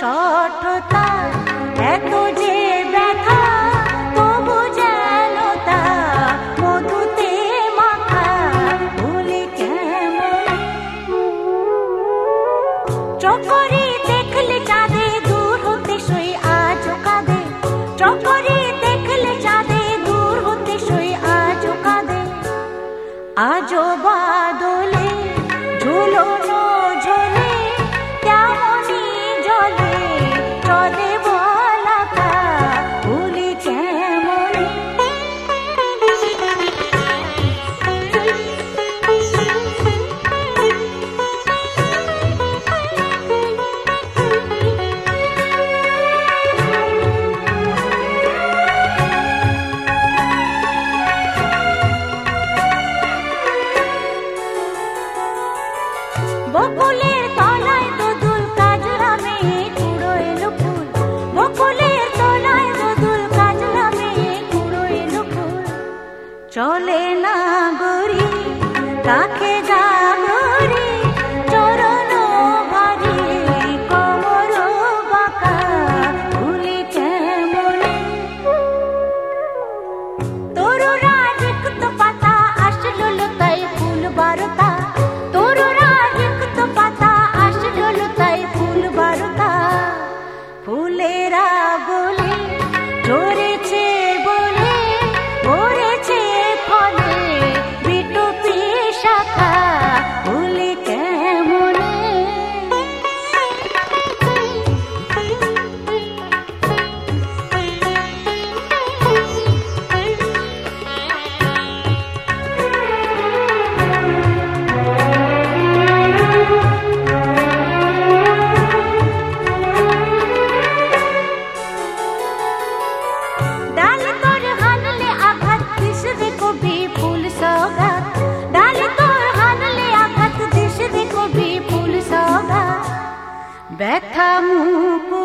সঠতা, এত যে ব্যথা, তবু যেন তা মধুতে মাথা ভুলে কেমন? চকরি দেখলে চাঁদে দূর হতে সই আজ কাঁদে। চকরি দেখলে চাঁদে দূর হতে সই আজ কাঁদে। আজও চলে না গরি তাকে যা मु